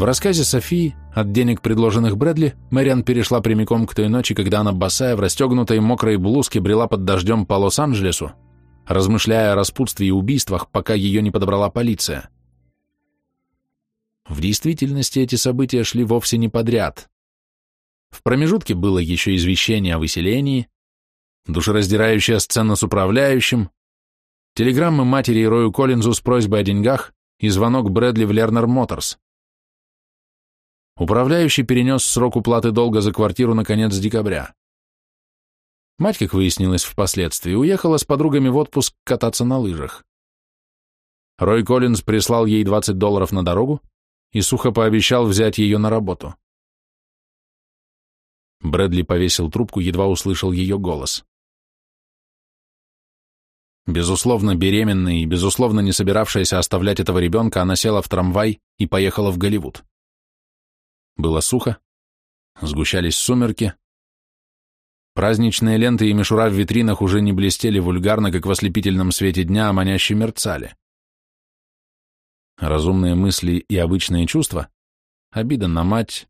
В рассказе Софии от денег, предложенных Брэдли, Мэриан перешла прямиком к той ночи, когда она босая в расстегнутой мокрой блузке брела под дождем по Лос-Анджелесу, размышляя о распутстве и убийствах, пока ее не подобрала полиция. В действительности эти события шли вовсе не подряд. В промежутке было еще извещение о выселении, душераздирающая сцена с управляющим, телеграммы матери и Рою Коллинзу с просьбой о деньгах и звонок Брэдли в Лернер Моторс. Управляющий перенес срок уплаты долга за квартиру на конец декабря. Мать, как выяснилось впоследствии, уехала с подругами в отпуск кататься на лыжах. Рой Коллинз прислал ей 20 долларов на дорогу и сухо пообещал взять ее на работу. Брэдли повесил трубку, едва услышал ее голос. Безусловно беременная и, безусловно, не собиравшаяся оставлять этого ребенка, она села в трамвай и поехала в Голливуд. Было сухо, сгущались сумерки. Праздничные ленты и мишура в витринах уже не блестели вульгарно, как в ослепительном свете дня, а маняще мерцали. Разумные мысли и обычные чувства, обида на мать,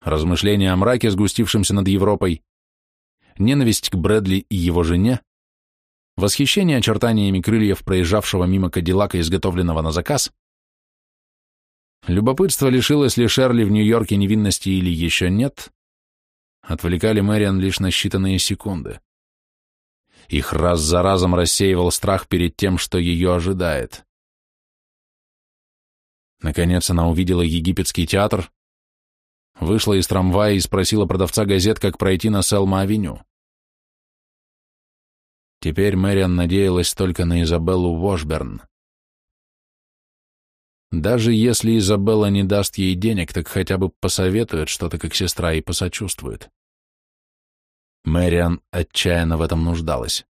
размышления о мраке, сгустившемся над Европой, ненависть к Брэдли и его жене, восхищение очертаниями крыльев проезжавшего мимо Кадиллака, изготовленного на заказ, Любопытство лишилось ли Шерли в Нью-Йорке невинности или еще нет, отвлекали Мэриан лишь на считанные секунды. Их раз за разом рассеивал страх перед тем, что ее ожидает. Наконец она увидела египетский театр, вышла из трамвая и спросила продавца газет, как пройти на Селма-авеню. Теперь Мэриан надеялась только на Изабеллу Вошберн. Даже если Изабелла не даст ей денег, так хотя бы посоветует что-то, как сестра, и посочувствует. Мэриан отчаянно в этом нуждалась.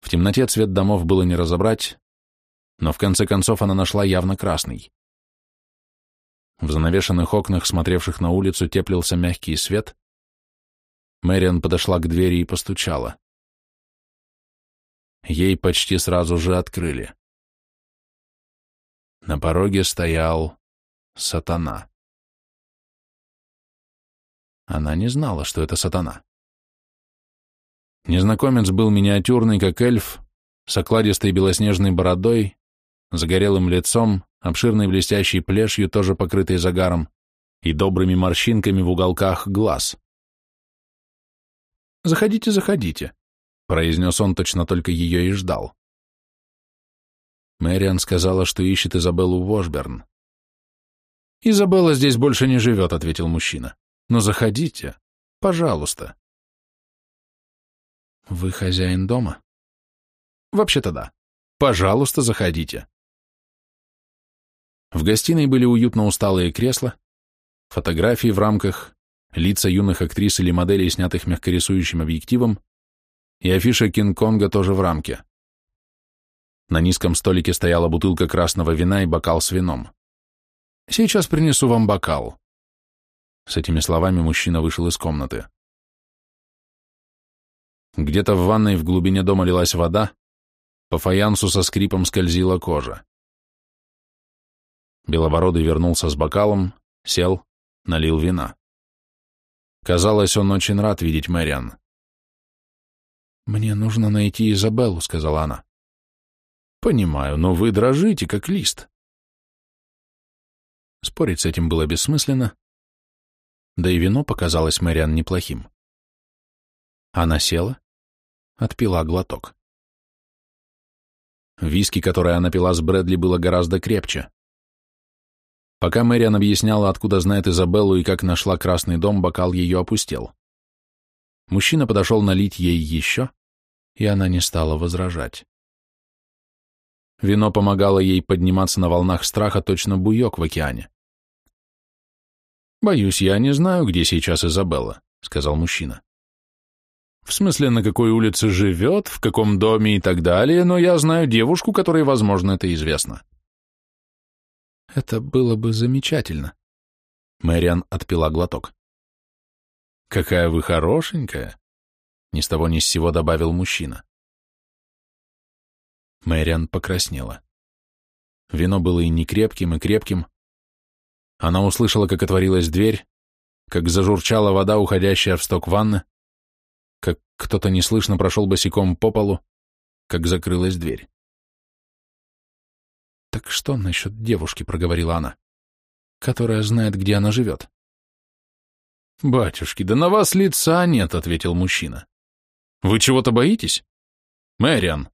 В темноте цвет домов было не разобрать, но в конце концов она нашла явно красный. В занавешенных окнах, смотревших на улицу, теплился мягкий свет. Мэриан подошла к двери и постучала. Ей почти сразу же открыли. На пороге стоял сатана. Она не знала, что это сатана. Незнакомец был миниатюрный, как эльф, с окладистой белоснежной бородой, загорелым лицом, обширной блестящей плешью, тоже покрытой загаром, и добрыми морщинками в уголках глаз. «Заходите, заходите», — произнес он, точно только ее и ждал. Мэриан сказала, что ищет Изабеллу Вошберн. «Изабелла здесь больше не живет», — ответил мужчина. «Но заходите, пожалуйста». «Вы хозяин дома?» «Вообще-то да. Пожалуйста, заходите». В гостиной были уютно усталые кресла, фотографии в рамках, лица юных актрис или моделей, снятых мягкорисующим объективом, и афиша Кинг-Конга тоже в рамке. На низком столике стояла бутылка красного вина и бокал с вином. «Сейчас принесу вам бокал». С этими словами мужчина вышел из комнаты. Где-то в ванной в глубине дома лилась вода, по фаянсу со скрипом скользила кожа. Белобородый вернулся с бокалом, сел, налил вина. Казалось, он очень рад видеть Мэриан. «Мне нужно найти Изабеллу», — сказала она. Понимаю, но вы дрожите, как лист. Спорить с этим было бессмысленно, да и вино показалось Мэриан неплохим. Она села, отпила глоток. Виски, которое она пила с Брэдли, было гораздо крепче. Пока Мэриан объясняла, откуда знает Изабеллу и как нашла Красный дом, бокал ее опустел. Мужчина подошел налить ей еще, и она не стала возражать. Вино помогало ей подниматься на волнах страха точно буйок в океане. «Боюсь, я не знаю, где сейчас Изабелла», — сказал мужчина. «В смысле, на какой улице живет, в каком доме и так далее, но я знаю девушку, которой, возможно, это известно». «Это было бы замечательно», — Мэриан отпила глоток. «Какая вы хорошенькая!» — ни с того ни с сего добавил мужчина. Мэриан покраснела. Вино было и не крепким, и крепким. Она услышала, как отворилась дверь, как зажурчала вода, уходящая в сток ванны, как кто-то неслышно прошел босиком по полу, как закрылась дверь. «Так что насчет девушки?» — проговорила она, — «которая знает, где она живет». «Батюшки, да на вас лица нет», — ответил мужчина. «Вы чего-то боитесь? Мэриан,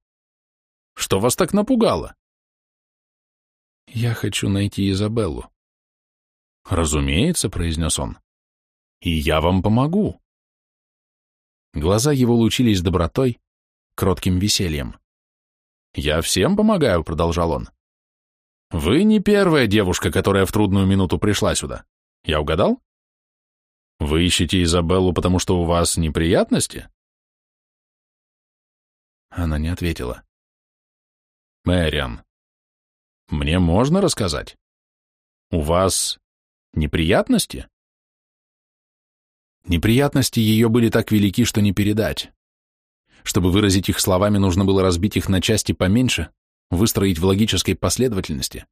что вас так напугало? Я хочу найти Изабеллу. Разумеется, произнес он. И я вам помогу. Глаза его лучились добротой, кротким весельем. «Я всем помогаю», — продолжал он. «Вы не первая девушка, которая в трудную минуту пришла сюда. Я угадал? Вы ищете Изабеллу, потому что у вас неприятности?» Она не ответила. Мэриан, мне можно рассказать? У вас неприятности? Неприятности ее были так велики, что не передать. Чтобы выразить их словами, нужно было разбить их на части поменьше, выстроить в логической последовательности.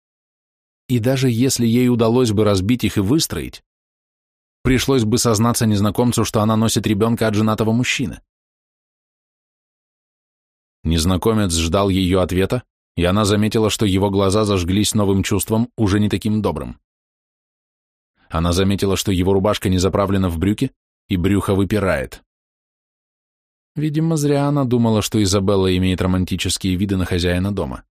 И даже если ей удалось бы разбить их и выстроить, пришлось бы сознаться незнакомцу, что она носит ребенка от женатого мужчины. Незнакомец ждал ее ответа, и она заметила, что его глаза зажглись новым чувством, уже не таким добрым. Она заметила, что его рубашка не заправлена в брюки, и брюхо выпирает. Видимо, зря она думала, что Изабелла имеет романтические виды на хозяина дома.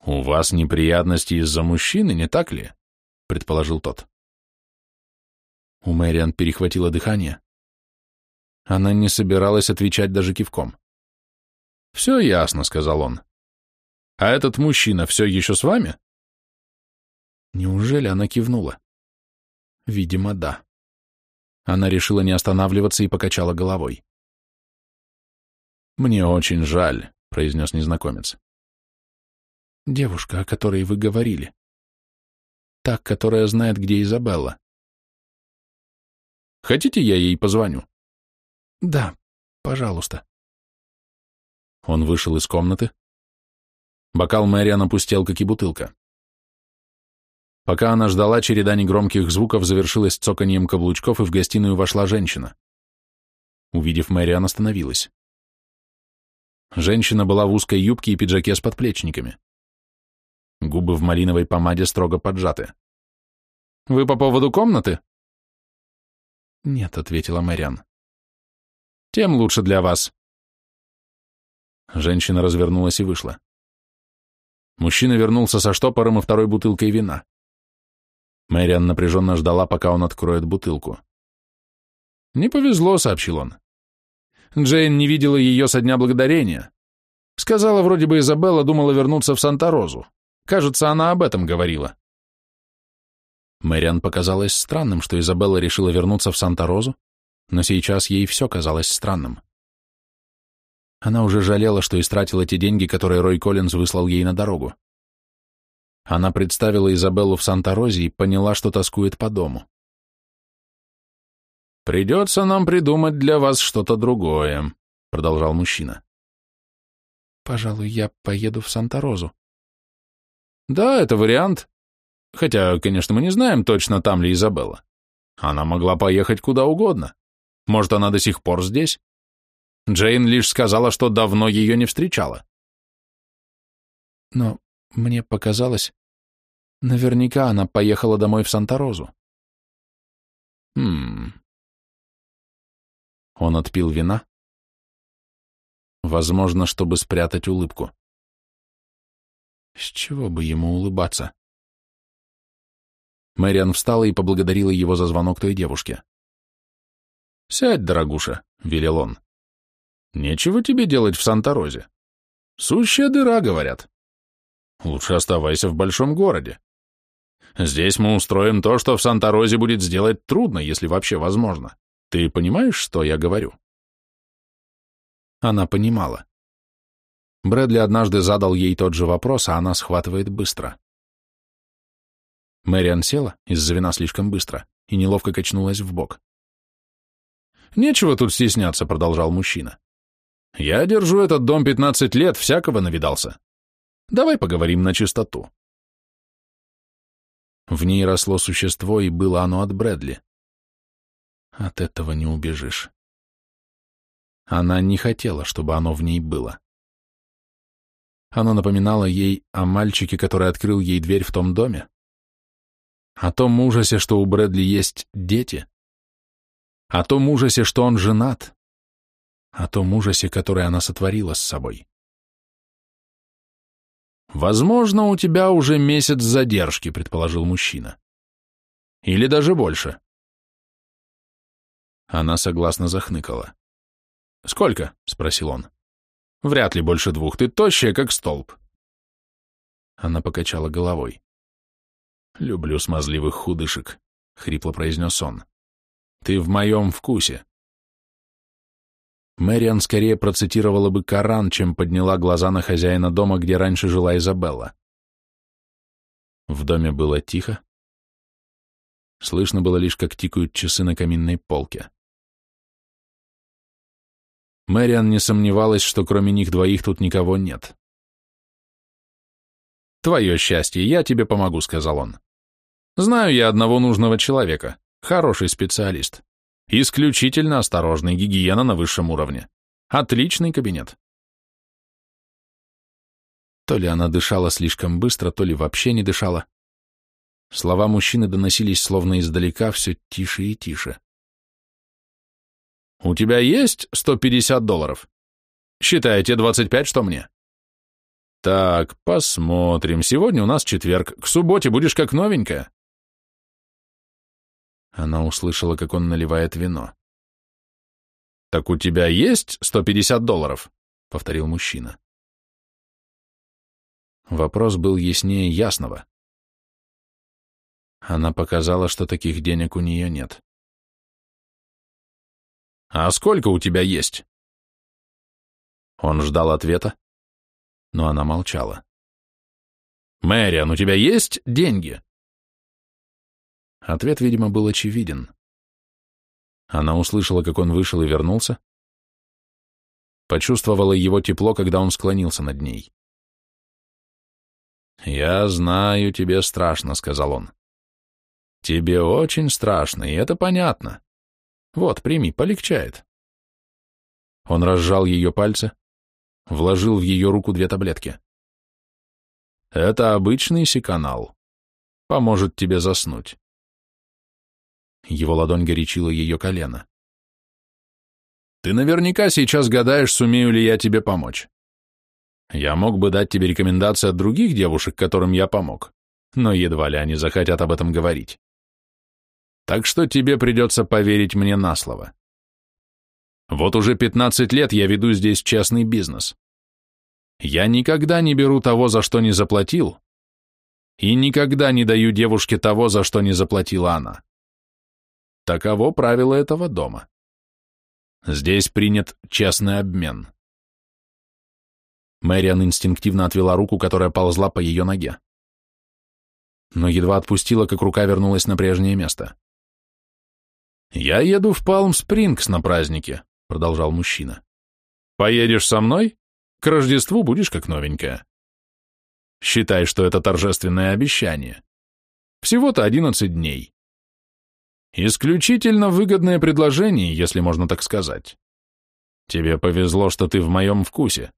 «У вас неприятности из-за мужчины, не так ли?» — предположил тот. У Мэриан перехватило дыхание. Она не собиралась отвечать даже кивком. «Все ясно», — сказал он. «А этот мужчина все еще с вами?» Неужели она кивнула? Видимо, да. Она решила не останавливаться и покачала головой. «Мне очень жаль», — произнес незнакомец. «Девушка, о которой вы говорили. Так, которая знает, где Изабелла. Хотите, я ей позвоню?» «Да, пожалуйста». Он вышел из комнаты. Бокал Мэриан опустел, как и бутылка. Пока она ждала, череда негромких звуков завершилась цоканьем каблучков, и в гостиную вошла женщина. Увидев Мэриан, остановилась. Женщина была в узкой юбке и пиджаке с подплечниками. Губы в малиновой помаде строго поджаты. «Вы по поводу комнаты?» «Нет», — ответила Мэриан. «Тем лучше для вас. Женщина развернулась и вышла. Мужчина вернулся со штопором и второй бутылкой вина. Мэриан напряженно ждала, пока он откроет бутылку. «Не повезло», — сообщил он. Джейн не видела ее со дня благодарения. Сказала вроде бы Изабелла, думала вернуться в Санта-Розу. Кажется, она об этом говорила. Мэриан показалось странным, что Изабелла решила вернуться в Санта-Розу, но сейчас ей все казалось странным. Она уже жалела, что истратила те деньги, которые Рой Коллинз выслал ей на дорогу. Она представила Изабеллу в Санта-Розе и поняла, что тоскует по дому. «Придется нам придумать для вас что-то другое», — продолжал мужчина. «Пожалуй, я поеду в Санта-Розу». «Да, это вариант. Хотя, конечно, мы не знаем точно, там ли Изабелла. Она могла поехать куда угодно. Может, она до сих пор здесь?» Джейн лишь сказала, что давно ее не встречала. Но мне показалось, наверняка она поехала домой в Санта-Розу. Хм. Он отпил вина. Возможно, чтобы спрятать улыбку. С чего бы ему улыбаться? Мэриан встала и поблагодарила его за звонок той девушке. «Сядь, дорогуша», — велел он. Нечего тебе делать в Санта-Розе. Сущая дыра, говорят. Лучше оставайся в большом городе. Здесь мы устроим то, что в Санта-Розе будет сделать трудно, если вообще возможно. Ты понимаешь, что я говорю?» Она понимала. Брэдли однажды задал ей тот же вопрос, а она схватывает быстро. Мэриан села, из-за вина слишком быстро, и неловко качнулась в бок. «Нечего тут стесняться», — продолжал мужчина. Я держу этот дом 15 лет, всякого навидался. Давай поговорим на чистоту. В ней росло существо, и было оно от Брэдли. От этого не убежишь. Она не хотела, чтобы оно в ней было. Оно напоминало ей о мальчике, который открыл ей дверь в том доме, о том ужасе, что у Брэдли есть дети, о том ужасе, что он женат, а о том ужасе, который она сотворила с собой. «Возможно, у тебя уже месяц задержки», — предположил мужчина. «Или даже больше». Она согласно захныкала. «Сколько?» — спросил он. «Вряд ли больше двух. Ты тощая, как столб». Она покачала головой. «Люблю смазливых худышек», — хрипло произнес он. «Ты в моем вкусе». Мэриан скорее процитировала бы Коран, чем подняла глаза на хозяина дома, где раньше жила Изабелла. В доме было тихо. Слышно было лишь, как тикают часы на каминной полке. Мэриан не сомневалась, что кроме них двоих тут никого нет. «Твое счастье, я тебе помогу», — сказал он. «Знаю я одного нужного человека, хороший специалист. Исключительно осторожная гигиена на высшем уровне. Отличный кабинет. То ли она дышала слишком быстро, то ли вообще не дышала. Слова мужчины доносились словно издалека все тише и тише. «У тебя есть 150 долларов? Считайте 25, что мне?» «Так, посмотрим. Сегодня у нас четверг. К субботе будешь как новенькая». Она услышала, как он наливает вино. «Так у тебя есть 150 долларов?» — повторил мужчина. Вопрос был яснее ясного. Она показала, что таких денег у нее нет. «А сколько у тебя есть?» Он ждал ответа, но она молчала. «Мэриан, у тебя есть деньги?» Ответ, видимо, был очевиден. Она услышала, как он вышел и вернулся. Почувствовала его тепло, когда он склонился над ней. «Я знаю, тебе страшно», — сказал он. «Тебе очень страшно, и это понятно. Вот, прими, полегчает». Он разжал ее пальцы, вложил в ее руку две таблетки. «Это обычный секанал. Поможет тебе заснуть». Его ладонь горячила ее колено. «Ты наверняка сейчас гадаешь, сумею ли я тебе помочь. Я мог бы дать тебе рекомендации от других девушек, которым я помог, но едва ли они захотят об этом говорить. Так что тебе придется поверить мне на слово. Вот уже 15 лет я веду здесь частный бизнес. Я никогда не беру того, за что не заплатил, и никогда не даю девушке того, за что не заплатила она. Таково правило этого дома. Здесь принят честный обмен. Мэриан инстинктивно отвела руку, которая ползла по ее ноге. Но едва отпустила, как рука вернулась на прежнее место. «Я еду в Палм-Спрингс на празднике», — продолжал мужчина. «Поедешь со мной? К Рождеству будешь как новенькая. Считай, что это торжественное обещание. Всего-то одиннадцать дней. Исключительно выгодное предложение, если можно так сказать. Тебе повезло, что ты в моем вкусе.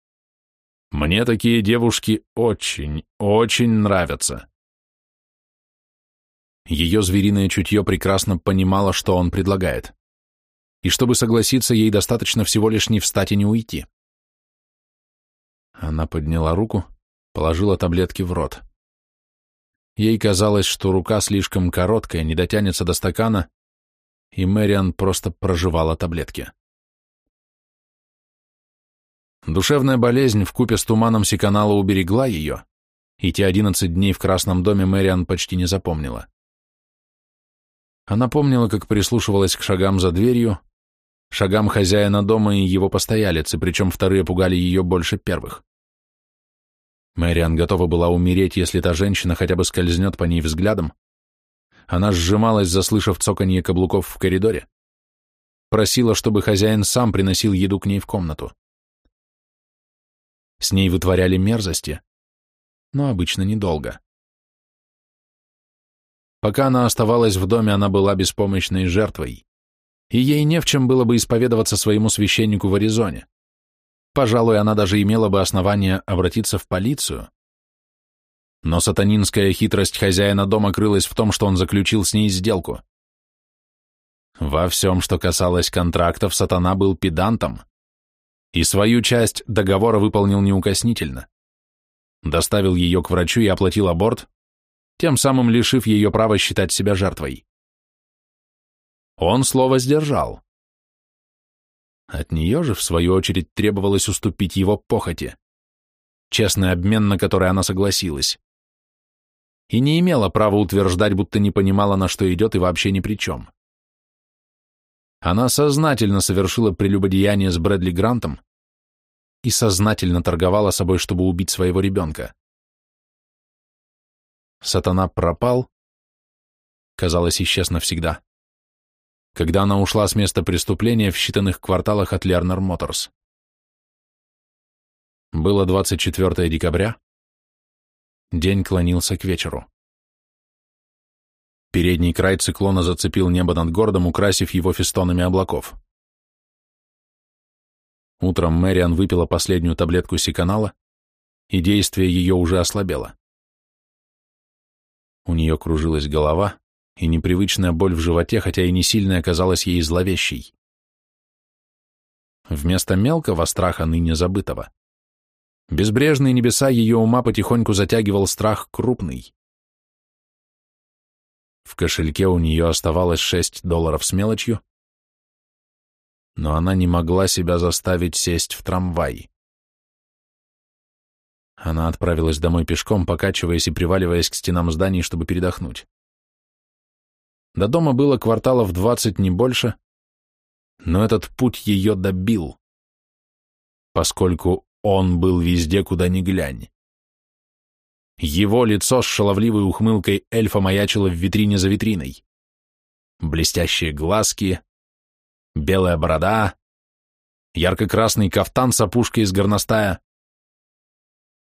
Мне такие девушки очень, очень нравятся. Ее звериное чутье прекрасно понимало, что он предлагает. И чтобы согласиться, ей достаточно всего лишь не встать и не уйти. Она подняла руку, положила таблетки в рот. Ей казалось, что рука слишком короткая, не дотянется до стакана, и Мэриан просто проживала таблетки. Душевная болезнь вкупе с туманом Сиканала уберегла ее, и те одиннадцать дней в Красном доме Мэриан почти не запомнила. Она помнила, как прислушивалась к шагам за дверью, шагам хозяина дома и его постоялицы, причем вторые пугали ее больше первых. Мэриан готова была умереть, если та женщина хотя бы скользнет по ней взглядом. Она сжималась, заслышав цоканье каблуков в коридоре. Просила, чтобы хозяин сам приносил еду к ней в комнату. С ней вытворяли мерзости, но обычно недолго. Пока она оставалась в доме, она была беспомощной жертвой, и ей не в чем было бы исповедоваться своему священнику в Аризоне. Пожалуй, она даже имела бы основание обратиться в полицию. Но сатанинская хитрость хозяина дома крылась в том, что он заключил с ней сделку. Во всем, что касалось контрактов, сатана был педантом и свою часть договора выполнил неукоснительно. Доставил ее к врачу и оплатил аборт, тем самым лишив ее права считать себя жертвой. Он слово сдержал. От нее же, в свою очередь, требовалось уступить его похоти. Честный обмен, на который она согласилась. И не имела права утверждать, будто не понимала, на что идет и вообще ни при чем. Она сознательно совершила прелюбодеяние с Брэдли Грантом и сознательно торговала собой, чтобы убить своего ребенка. Сатана пропал, казалось, исчез навсегда когда она ушла с места преступления в считанных кварталах от Лернер Моторс. Было 24 декабря. День клонился к вечеру. Передний край циклона зацепил небо над городом, украсив его фестонами облаков. Утром Мэриан выпила последнюю таблетку сиканала, и действие ее уже ослабело. У нее кружилась голова, и непривычная боль в животе, хотя и не сильная, казалась ей зловещей. Вместо мелкого страха, ныне забытого, безбрежные небеса ее ума потихоньку затягивал страх крупный. В кошельке у нее оставалось шесть долларов с мелочью, но она не могла себя заставить сесть в трамвай. Она отправилась домой пешком, покачиваясь и приваливаясь к стенам зданий, чтобы передохнуть. До дома было кварталов двадцать, не больше, но этот путь ее добил, поскольку он был везде, куда ни глянь. Его лицо с шаловливой ухмылкой эльфа маячило в витрине за витриной. Блестящие глазки, белая борода, ярко-красный кафтан с опушкой из горностая,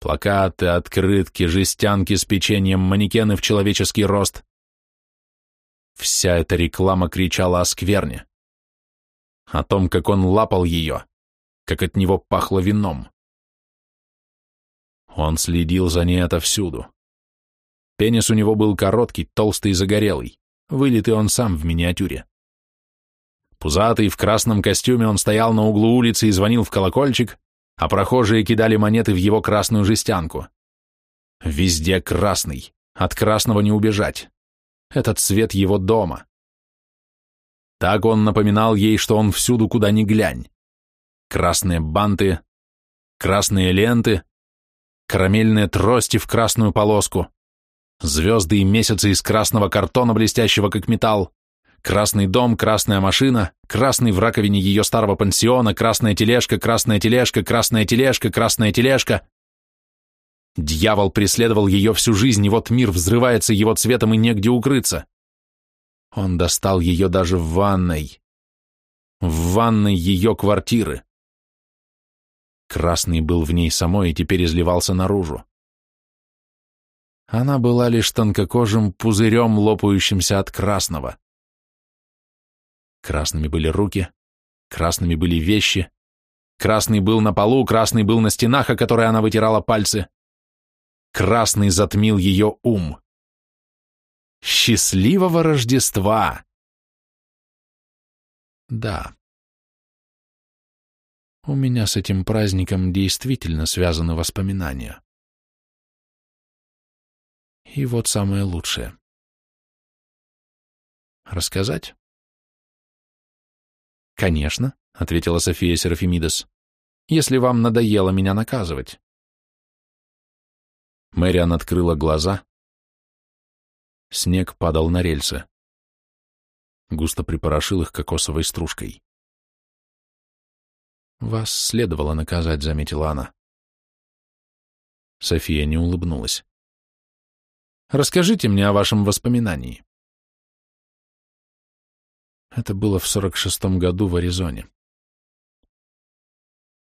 плакаты, открытки, жестянки с печеньем, манекены в человеческий рост. Вся эта реклама кричала о скверне. О том, как он лапал ее, как от него пахло вином. Он следил за ней отовсюду. Пенис у него был короткий, толстый и загорелый, вылитый он сам в миниатюре. Пузатый, в красном костюме он стоял на углу улицы и звонил в колокольчик, а прохожие кидали монеты в его красную жестянку. Везде красный, от красного не убежать этот свет его дома. Так он напоминал ей, что он всюду, куда ни глянь. Красные банты, красные ленты, карамельные трости в красную полоску, звезды и месяцы из красного картона, блестящего как металл, красный дом, красная машина, красный в раковине ее старого пансиона, красная тележка, красная тележка, красная тележка, красная тележка. Дьявол преследовал ее всю жизнь, и вот мир взрывается его цветом и негде укрыться. Он достал ее даже в ванной. В ванной ее квартиры. Красный был в ней самой и теперь изливался наружу. Она была лишь тонкокожим пузырем, лопающимся от красного. Красными были руки, красными были вещи, красный был на полу, красный был на стенах, о которой она вытирала пальцы. Красный затмил ее ум. Счастливого Рождества! Да. У меня с этим праздником действительно связаны воспоминания. И вот самое лучшее. Рассказать? Конечно, — ответила София Серафимидес, — если вам надоело меня наказывать. Мэриан открыла глаза. Снег падал на рельсы. Густо припорошил их кокосовой стружкой. «Вас следовало наказать», — заметила она. София не улыбнулась. «Расскажите мне о вашем воспоминании». Это было в сорок шестом году в Аризоне.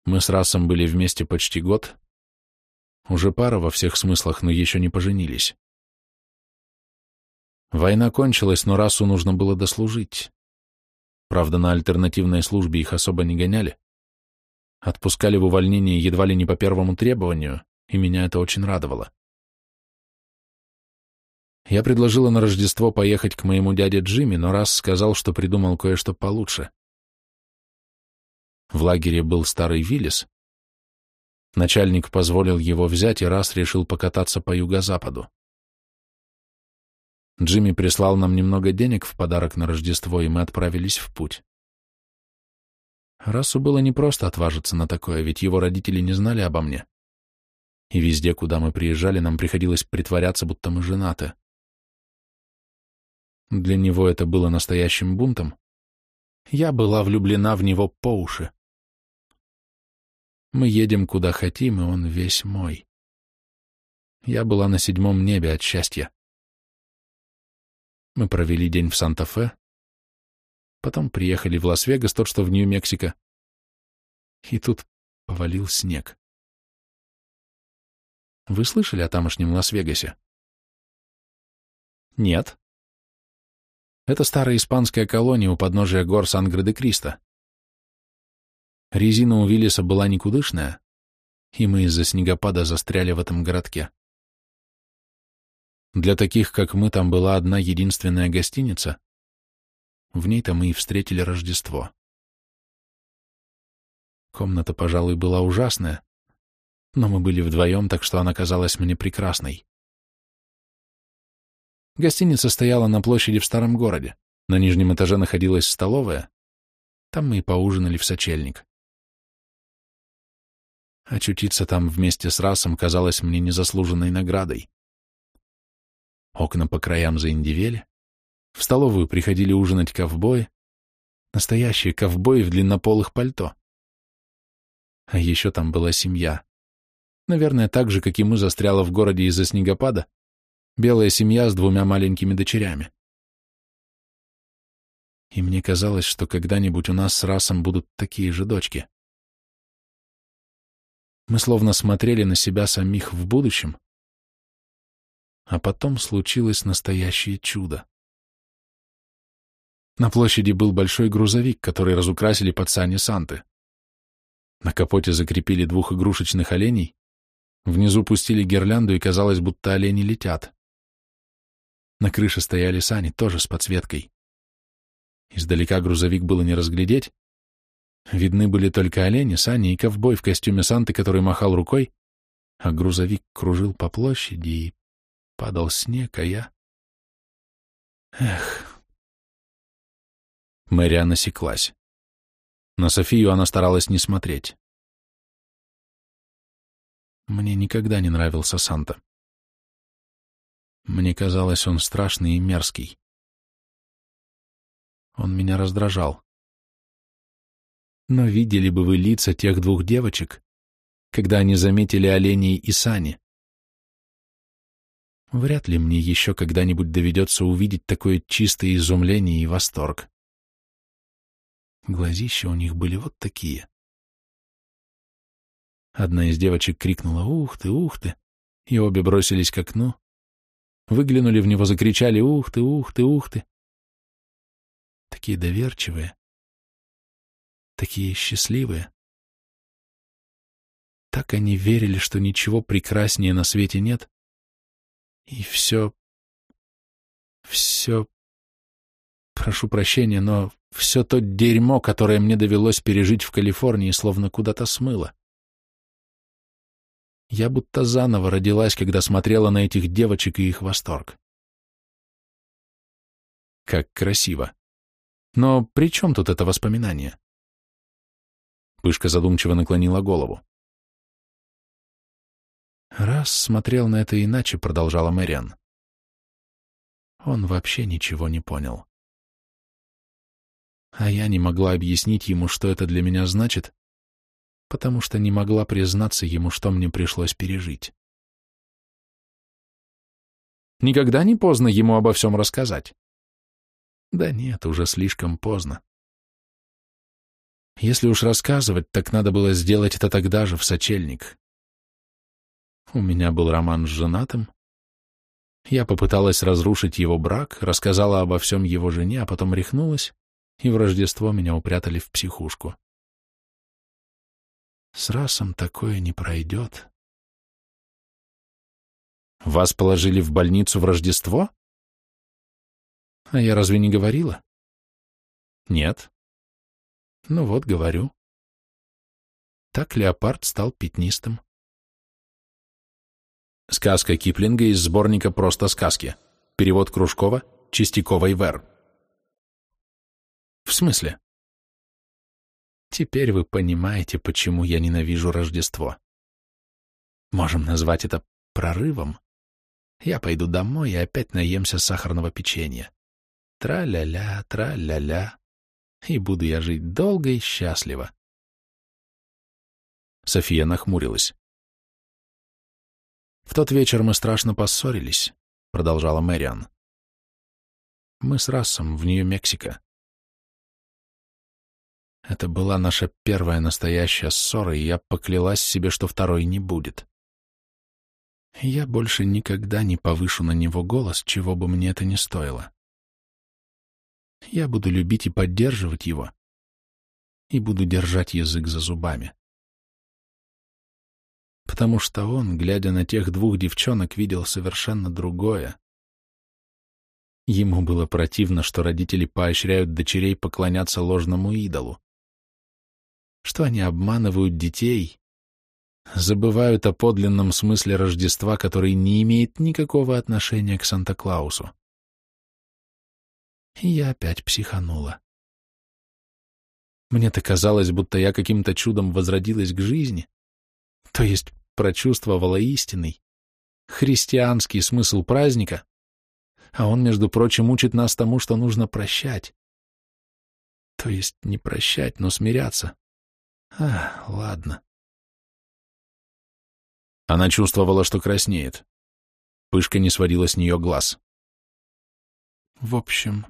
Мы с Расом были вместе почти год, уже пара во всех смыслах, но еще не поженились. Война кончилась, но расу нужно было дослужить. Правда, на альтернативной службе их особо не гоняли. Отпускали в увольнение едва ли не по первому требованию, и меня это очень радовало. Я предложила на Рождество поехать к моему дяде Джимми, но раз сказал, что придумал кое-что получше. В лагере был старый Виллис, Начальник позволил его взять и раз решил покататься по юго-западу. Джимми прислал нам немного денег в подарок на Рождество, и мы отправились в путь. Расу было непросто отважиться на такое, ведь его родители не знали обо мне. И везде, куда мы приезжали, нам приходилось притворяться, будто мы женаты. Для него это было настоящим бунтом. Я была влюблена в него по уши. Мы едем, куда хотим, и он весь мой. Я была на седьмом небе от счастья. Мы провели день в Санта-Фе, потом приехали в Лас-Вегас, тот, что в Нью-Мексико. И тут повалил снег. Вы слышали о тамошнем Лас-Вегасе? Нет. Это старая испанская колония у подножия гор Сан-Грады-Криста. Резина у Виллиса была никудышная, и мы из-за снегопада застряли в этом городке. Для таких, как мы, там была одна единственная гостиница. В ней-то мы и встретили Рождество. Комната, пожалуй, была ужасная, но мы были вдвоем, так что она казалась мне прекрасной. Гостиница стояла на площади в старом городе. На нижнем этаже находилась столовая. Там мы и поужинали в сочельник очутиться там вместе с расом казалось мне незаслуженной наградой. Окна по краям заиндивели, в столовую приходили ужинать ковбои, настоящие ковбои в длиннополых пальто. А еще там была семья. Наверное, так же, как и мы, застряла в городе из-за снегопада, белая семья с двумя маленькими дочерями. И мне казалось, что когда-нибудь у нас с Расом будут такие же дочки. Мы словно смотрели на себя самих в будущем. А потом случилось настоящее чудо. На площади был большой грузовик, который разукрасили под сани Санты. На капоте закрепили двух игрушечных оленей, внизу пустили гирлянду, и казалось, будто олени летят. На крыше стояли сани, тоже с подсветкой. Издалека грузовик было не разглядеть, Видны были только олени, сани и ковбой в костюме Санты, который махал рукой, а грузовик кружил по площади и падал снег, а я... Эх... Мэриан насеклась. На Софию она старалась не смотреть. Мне никогда не нравился Санта. Мне казалось, он страшный и мерзкий. Он меня раздражал но видели бы вы лица тех двух девочек, когда они заметили оленей и сани. Вряд ли мне еще когда-нибудь доведется увидеть такое чистое изумление и восторг. Глазища у них были вот такие. Одна из девочек крикнула «Ух ты, ух ты!» и обе бросились к окну, выглянули в него, закричали «Ух ты, ух ты, ух ты!» Такие доверчивые, такие счастливые. Так они верили, что ничего прекраснее на свете нет. И все... все... Прошу прощения, но все то дерьмо, которое мне довелось пережить в Калифорнии, словно куда-то смыло. Я будто заново родилась, когда смотрела на этих девочек и их восторг. Как красиво. Но при чем тут это воспоминание? Пышка задумчиво наклонила голову. «Раз смотрел на это иначе», — продолжала Мэриан. Он вообще ничего не понял. А я не могла объяснить ему, что это для меня значит, потому что не могла признаться ему, что мне пришлось пережить. Никогда не поздно ему обо всем рассказать. Да нет, уже слишком поздно. Если уж рассказывать, так надо было сделать это тогда же, в сочельник. У меня был роман с женатым. Я попыталась разрушить его брак, рассказала обо всем его жене, а потом рехнулась, и в Рождество меня упрятали в психушку. С расом такое не пройдет. Вас положили в больницу в Рождество? А я разве не говорила? Нет. Ну вот, говорю. Так леопард стал пятнистым. Сказка Киплинга из сборника «Просто сказки». Перевод Кружкова, Чистякова и Вер. В смысле? Теперь вы понимаете, почему я ненавижу Рождество. Можем назвать это прорывом. Я пойду домой и опять наемся сахарного печенья. Тра-ля-ля, тра-ля-ля и буду я жить долго и счастливо. София нахмурилась. «В тот вечер мы страшно поссорились», — продолжала Мэриан. «Мы с Рассом в Нью-Мексико. Это была наша первая настоящая ссора, и я поклялась себе, что второй не будет. Я больше никогда не повышу на него голос, чего бы мне это ни стоило. Я буду любить и поддерживать его. И буду держать язык за зубами. Потому что он, глядя на тех двух девчонок, видел совершенно другое. Ему было противно, что родители поощряют дочерей поклоняться ложному идолу. Что они обманывают детей, забывают о подлинном смысле Рождества, который не имеет никакого отношения к Санта-Клаусу. И я опять психанула. Мне-то казалось, будто я каким-то чудом возродилась к жизни, то есть прочувствовала истинный, христианский смысл праздника, а он, между прочим, учит нас тому, что нужно прощать. То есть не прощать, но смиряться. А, ладно. Она чувствовала, что краснеет. Пышка не сводила с нее глаз. В общем,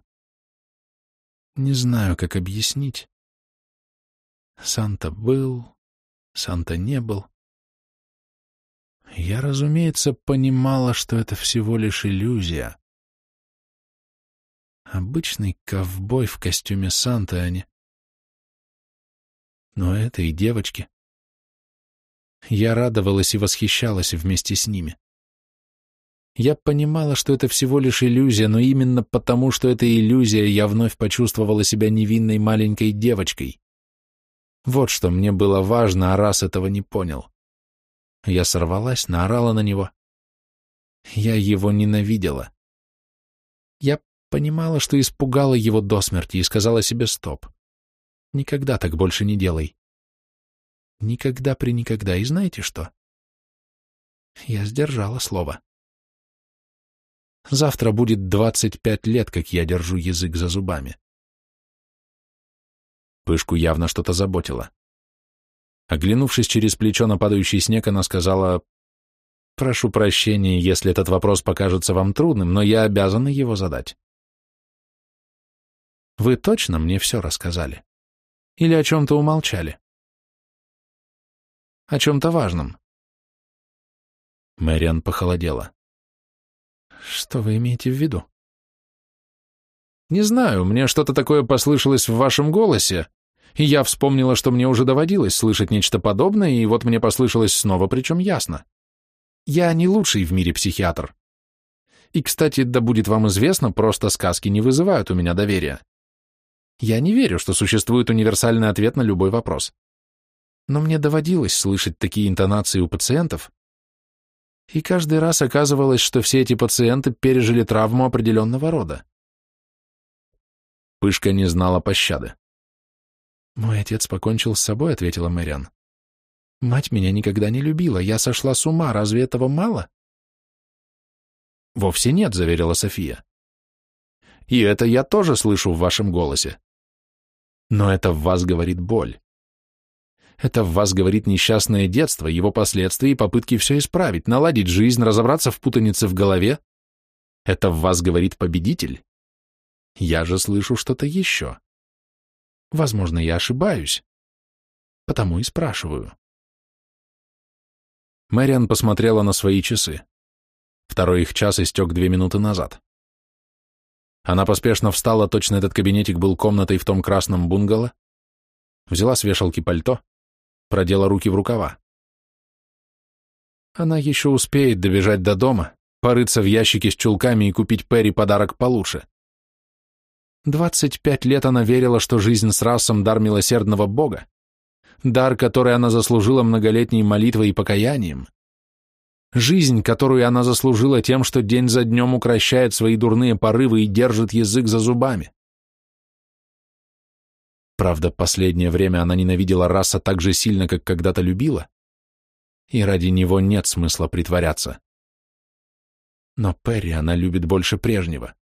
не знаю, как объяснить. Санта был, Санта не был. Я, разумеется, понимала, что это всего лишь иллюзия. Обычный ковбой в костюме Санта, а не... Но это и девочки. Я радовалась и восхищалась вместе с ними. Я понимала, что это всего лишь иллюзия, но именно потому, что это иллюзия, я вновь почувствовала себя невинной маленькой девочкой. Вот что мне было важно, а раз этого не понял. Я сорвалась, наорала на него. Я его ненавидела. Я понимала, что испугала его до смерти и сказала себе «стоп». Никогда так больше не делай. Никогда при никогда. И знаете что? Я сдержала слово. Завтра будет двадцать пять лет, как я держу язык за зубами. Пышку явно что-то заботило. Оглянувшись через плечо на падающий снег, она сказала, «Прошу прощения, если этот вопрос покажется вам трудным, но я обязана его задать». «Вы точно мне все рассказали? Или о чем-то умолчали?» «О чем-то важном». Мэриан похолодела. Что вы имеете в виду? Не знаю, мне что-то такое послышалось в вашем голосе, и я вспомнила, что мне уже доводилось слышать нечто подобное, и вот мне послышалось снова, причем ясно. Я не лучший в мире психиатр. И, кстати, да будет вам известно, просто сказки не вызывают у меня доверия. Я не верю, что существует универсальный ответ на любой вопрос. Но мне доводилось слышать такие интонации у пациентов, и каждый раз оказывалось, что все эти пациенты пережили травму определенного рода. Пышка не знала пощады. «Мой отец покончил с собой», — ответила Мэриан. «Мать меня никогда не любила, я сошла с ума, разве этого мало?» «Вовсе нет», — заверила София. «И это я тоже слышу в вашем голосе. Но это в вас говорит боль. Это в вас говорит несчастное детство, его последствия и попытки все исправить, наладить жизнь, разобраться в путанице в голове. Это в вас говорит победитель. Я же слышу что-то еще. Возможно, я ошибаюсь. Потому и спрашиваю. Мэриан посмотрела на свои часы. Второй их час истек две минуты назад. Она поспешно встала, точно этот кабинетик был комнатой в том красном бунгало, взяла с вешалки пальто, продела руки в рукава. Она еще успеет добежать до дома, порыться в ящике с чулками и купить Перри подарок получше. 25 лет она верила, что жизнь с расом — дар милосердного Бога, дар, который она заслужила многолетней молитвой и покаянием, жизнь, которую она заслужила тем, что день за днем укращает свои дурные порывы и держит язык за зубами. Правда, последнее время она ненавидела раса так же сильно, как когда-то любила, и ради него нет смысла притворяться. Но Перри она любит больше прежнего.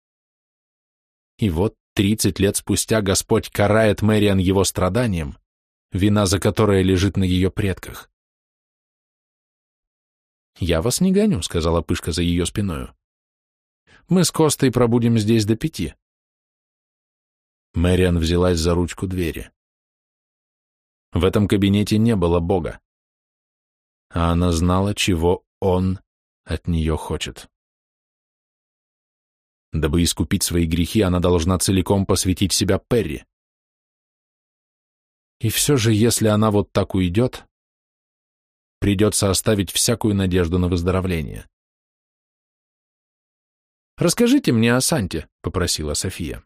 И вот тридцать лет спустя Господь карает Мэриан его страданием, вина за которое лежит на ее предках. «Я вас не гоню», — сказала Пышка за ее спиною. «Мы с Костой пробудем здесь до пяти. Мэриан взялась за ручку двери. В этом кабинете не было Бога. А она знала, чего Он от нее хочет. Дабы искупить свои грехи, она должна целиком посвятить себя Перри. И все же, если она вот так уйдет, придется оставить всякую надежду на выздоровление. «Расскажите мне о Санте», — попросила София.